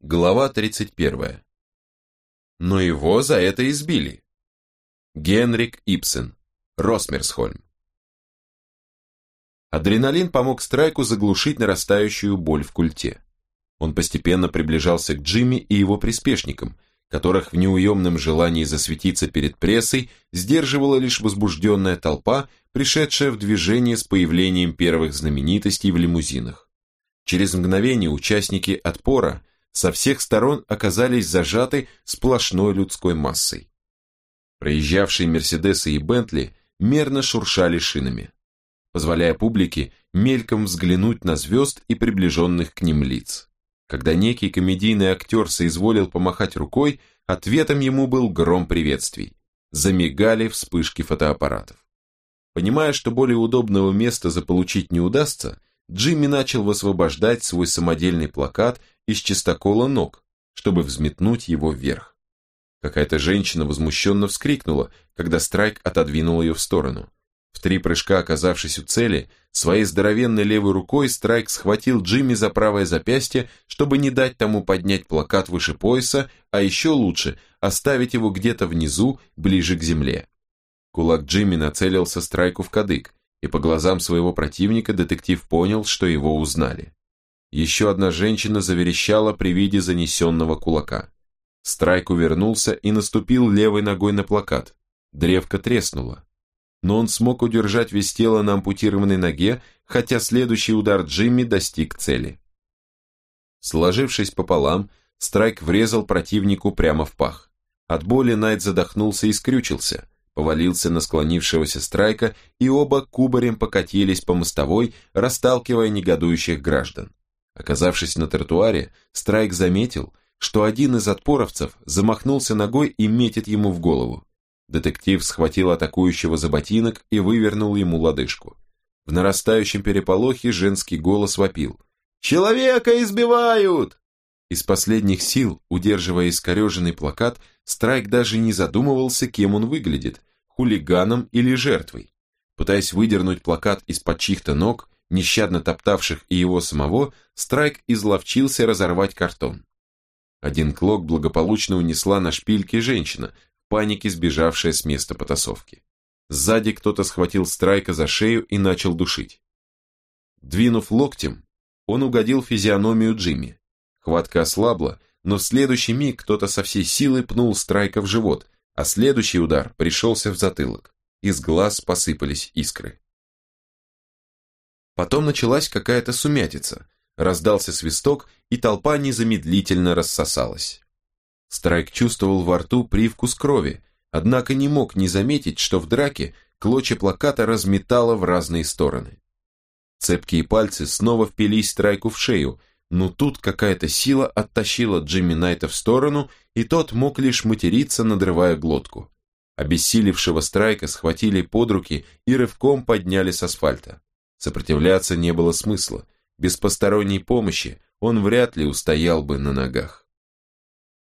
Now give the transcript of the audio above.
Глава 31. Но его за это избили. Генрик Ипсен. Росмерсхольм. Адреналин помог Страйку заглушить нарастающую боль в культе. Он постепенно приближался к Джимми и его приспешникам, которых в неуемном желании засветиться перед прессой сдерживала лишь возбужденная толпа, пришедшая в движение с появлением первых знаменитостей в лимузинах. Через мгновение участники отпора со всех сторон оказались зажаты сплошной людской массой. Проезжавшие Мерседесы и Бентли мерно шуршали шинами, позволяя публике мельком взглянуть на звезд и приближенных к ним лиц. Когда некий комедийный актер соизволил помахать рукой, ответом ему был гром приветствий. Замигали вспышки фотоаппаратов. Понимая, что более удобного места заполучить не удастся, Джимми начал высвобождать свой самодельный плакат из чистокола ног, чтобы взметнуть его вверх. Какая-то женщина возмущенно вскрикнула, когда Страйк отодвинул ее в сторону. В три прыжка оказавшись у цели, своей здоровенной левой рукой Страйк схватил Джимми за правое запястье, чтобы не дать тому поднять плакат выше пояса, а еще лучше оставить его где-то внизу, ближе к земле. Кулак Джимми нацелился Страйку в кадык, и по глазам своего противника детектив понял, что его узнали. Еще одна женщина заверещала при виде занесенного кулака. Страйк увернулся и наступил левой ногой на плакат. Древко треснуло. Но он смог удержать вес тела на ампутированной ноге, хотя следующий удар Джимми достиг цели. Сложившись пополам, Страйк врезал противнику прямо в пах. От боли Найт задохнулся и скрючился – повалился на склонившегося Страйка, и оба кубарем покатились по мостовой, расталкивая негодующих граждан. Оказавшись на тротуаре, Страйк заметил, что один из отпоровцев замахнулся ногой и метит ему в голову. Детектив схватил атакующего за ботинок и вывернул ему лодыжку. В нарастающем переполохе женский голос вопил. «Человека избивают!» Из последних сил, удерживая искореженный плакат, Страйк даже не задумывался, кем он выглядит, хулиганом или жертвой. Пытаясь выдернуть плакат из-под чьих-то ног, нещадно топтавших и его самого, Страйк изловчился разорвать картон. Один клок благополучно унесла на шпильке женщина, в панике сбежавшая с места потасовки. Сзади кто-то схватил Страйка за шею и начал душить. Двинув локтем, он угодил физиономию Джимми. Хватка ослабла, но в следующий миг кто-то со всей силы пнул Страйка в живот, а следующий удар пришелся в затылок. Из глаз посыпались искры. Потом началась какая-то сумятица, раздался свисток, и толпа незамедлительно рассосалась. Страйк чувствовал во рту привкус крови, однако не мог не заметить, что в драке клочья плаката разметало в разные стороны. Цепкие пальцы снова впились Страйку в шею, но тут какая-то сила оттащила Джимми Найта в сторону, и тот мог лишь материться, надрывая глотку. Обессилевшего Страйка схватили под руки и рывком подняли с асфальта. Сопротивляться не было смысла. Без посторонней помощи он вряд ли устоял бы на ногах.